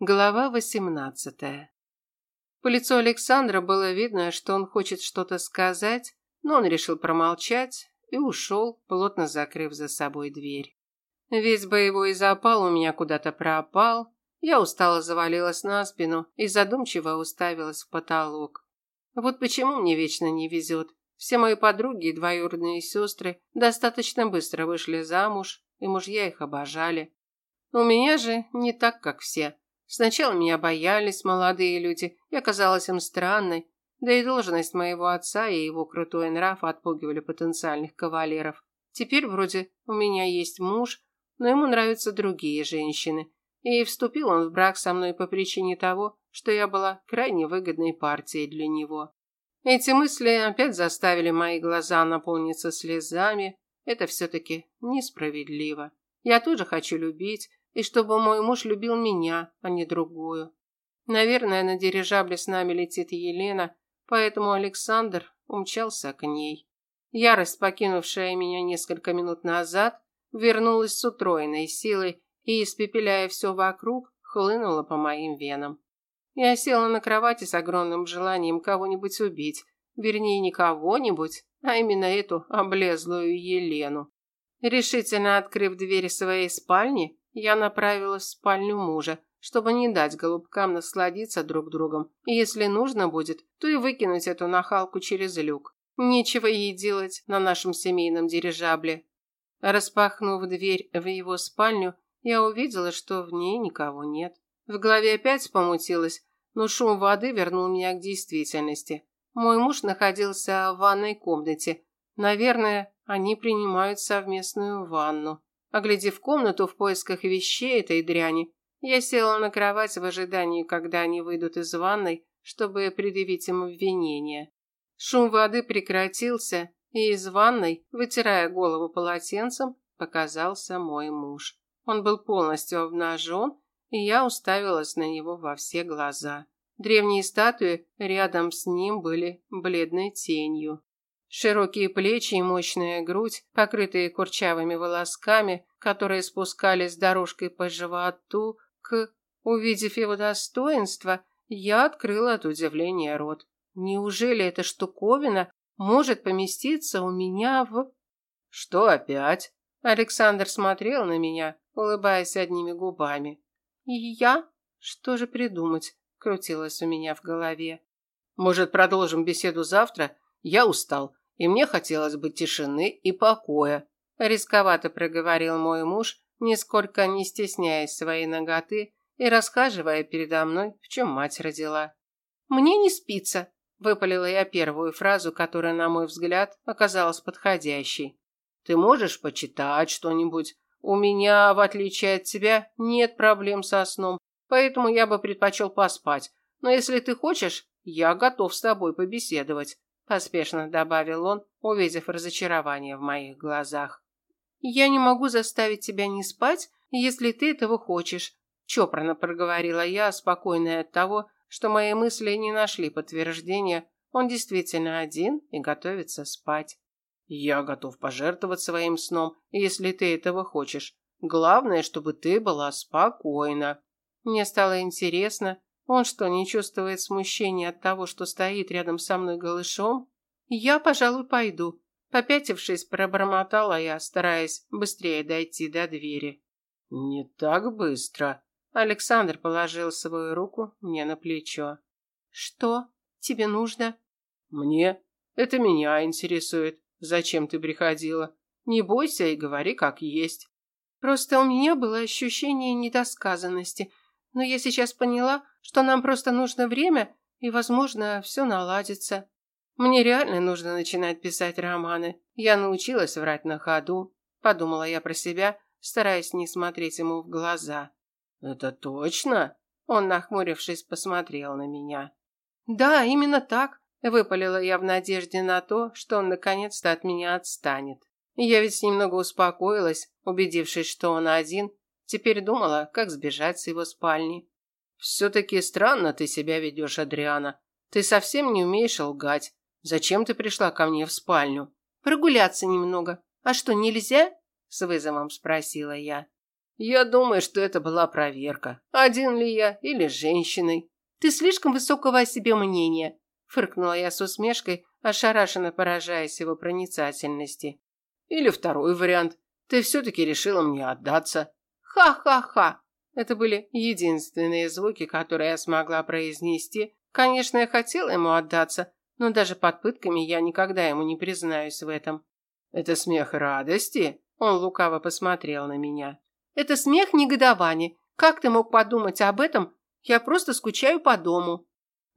Глава восемнадцатая. По лицу Александра было видно, что он хочет что-то сказать, но он решил промолчать и ушел, плотно закрыв за собой дверь. Весь боевой запал у меня куда-то пропал, я устало завалилась на спину и задумчиво уставилась в потолок. Вот почему мне вечно не везет. Все мои подруги и двоюродные сестры достаточно быстро вышли замуж, и мужья их обожали. У меня же не так, как все. Сначала меня боялись молодые люди, я казалась им странной, да и должность моего отца и его крутой нрав отпугивали потенциальных кавалеров. Теперь вроде у меня есть муж, но ему нравятся другие женщины. И вступил он в брак со мной по причине того, что я была крайне выгодной партией для него. Эти мысли опять заставили мои глаза наполниться слезами. Это все-таки несправедливо. Я тоже хочу любить, и чтобы мой муж любил меня, а не другую. Наверное, на дирижабле с нами летит Елена, поэтому Александр умчался к ней. Ярость, покинувшая меня несколько минут назад, вернулась с утроенной силой и, испепеляя все вокруг, хлынула по моим венам. Я села на кровати с огромным желанием кого-нибудь убить, вернее, не кого-нибудь, а именно эту облезлую Елену. Решительно открыв дверь своей спальни, я направилась в спальню мужа, чтобы не дать голубкам насладиться друг другом, и если нужно будет, то и выкинуть эту нахалку через люк. Нечего ей делать на нашем семейном дирижабле. Распахнув дверь в его спальню, я увидела, что в ней никого нет. В голове опять помутилось, но шум воды вернул меня к действительности. Мой муж находился в ванной комнате. Наверное, они принимают совместную ванну. Оглядев комнату в поисках вещей этой дряни, я села на кровать в ожидании, когда они выйдут из ванной, чтобы предъявить им обвинение. Шум воды прекратился, и из ванной, вытирая голову полотенцем, показался мой муж. Он был полностью обнажен, и я уставилась на него во все глаза. Древние статуи рядом с ним были бледной тенью. Широкие плечи и мощная грудь, покрытые курчавыми волосками, которые спускались дорожкой по животу, к... Увидев его достоинство, я открыла от удивления рот. Неужели эта штуковина может поместиться у меня в... Что опять? Александр смотрел на меня, улыбаясь одними губами. И я? Что же придумать? Крутилось у меня в голове. Может, продолжим беседу завтра? Я устал и мне хотелось бы тишины и покоя. Рисковато проговорил мой муж, нисколько не стесняясь своей ноготы и расхаживая передо мной, в чем мать родила. «Мне не спится», – выпалила я первую фразу, которая, на мой взгляд, оказалась подходящей. «Ты можешь почитать что-нибудь? У меня, в отличие от тебя, нет проблем со сном, поэтому я бы предпочел поспать. Но если ты хочешь, я готов с тобой побеседовать поспешно добавил он, увидев разочарование в моих глазах. Я не могу заставить тебя не спать, если ты этого хочешь, чопорно проговорила я, спокойная от того, что мои мысли не нашли подтверждения. Он действительно один и готовится спать. Я готов пожертвовать своим сном, если ты этого хочешь. Главное, чтобы ты была спокойна. Мне стало интересно, он что, не чувствует смущения от того, что стоит рядом со мной голышом? Я, пожалуй, пойду. Попятившись, пробормотала я, стараясь быстрее дойти до двери. Не так быстро. Александр положил свою руку мне на плечо. Что тебе нужно? Мне? Это меня интересует. Зачем ты приходила? Не бойся и говори как есть. Просто у меня было ощущение недосказанности – но я сейчас поняла, что нам просто нужно время, и, возможно, все наладится. Мне реально нужно начинать писать романы. Я научилась врать на ходу, подумала я про себя, стараясь не смотреть ему в глаза. Это точно? Он, нахмурившись, посмотрел на меня. Да, именно так, выпалила я в надежде на то, что он наконец-то от меня отстанет. Я ведь немного успокоилась, убедившись, что он один, Теперь думала, как сбежать с его спальни. «Все-таки странно ты себя ведешь, Адриана. Ты совсем не умеешь лгать. Зачем ты пришла ко мне в спальню?» «Прогуляться немного. А что, нельзя?» С вызовом спросила я. Я думаю, что это была проверка. Один ли я или женщиной. Ты слишком высокого о себе мнения, фыркнула я с усмешкой, ошарашенно поражаясь его проницательности. Или второй вариант. Ты все-таки решила мне отдаться. Ха-ха-ха. Это были единственные звуки, которые я смогла произнести. Конечно, я хотела ему отдаться, но даже под пытками я никогда ему не признаюсь в этом. Это смех радости? Он лукаво посмотрел на меня. Это смех негодования. Как ты мог подумать об этом? Я просто скучаю по дому.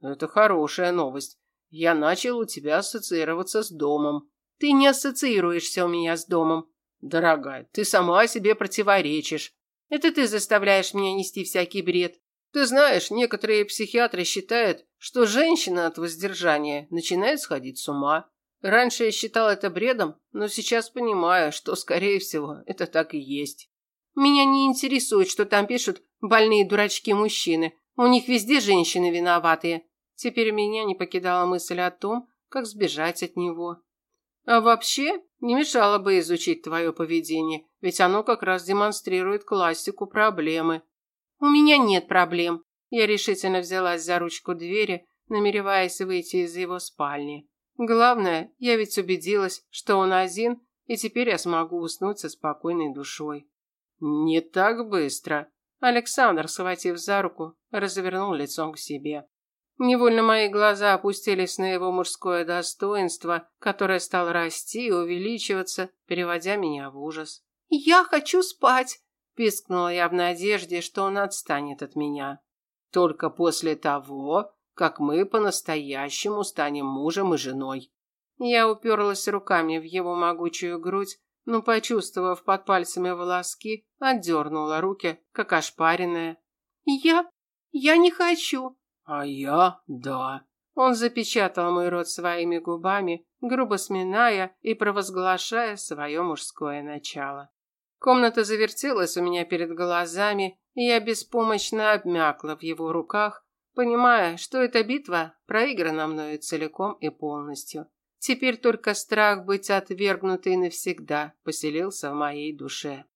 Это хорошая новость. Я начал у тебя ассоциироваться с домом. Ты не ассоциируешься у меня с домом. Дорогая, ты сама себе противоречишь. Это ты заставляешь меня нести всякий бред. Ты знаешь, некоторые психиатры считают, что женщина от воздержания начинает сходить с ума. Раньше я считал это бредом, но сейчас понимаю, что, скорее всего, это так и есть. Меня не интересует, что там пишут больные дурачки-мужчины. У них везде женщины виноватые. Теперь меня не покидала мысль о том, как сбежать от него. А вообще, не мешало бы изучить твое поведение, ведь оно как раз демонстрирует классику проблемы. У меня нет проблем. Я решительно взялась за ручку двери, намереваясь выйти из его спальни. Главное, я ведь убедилась, что он один, и теперь я смогу уснуть со спокойной душой. Не так быстро. Александр, схватив за руку, развернул лицом к себе. Невольно мои глаза опустились на его мужское достоинство, которое стало расти и увеличиваться, переводя меня в ужас. «Я хочу спать!» – пискнула я в надежде, что он отстанет от меня. «Только после того, как мы по-настоящему станем мужем и женой». Я уперлась руками в его могучую грудь, но, почувствовав под пальцами волоски, отдернула руки, как ошпаренная. «Я... я не хочу!» А я – да. Он запечатал мой рот своими губами, грубо сминая и провозглашая свое мужское начало. Комната завертелась у меня перед глазами, и я беспомощно обмякла в его руках, понимая, что эта битва проиграна мною целиком и полностью. Теперь только страх быть отвергнутой навсегда поселился в моей душе.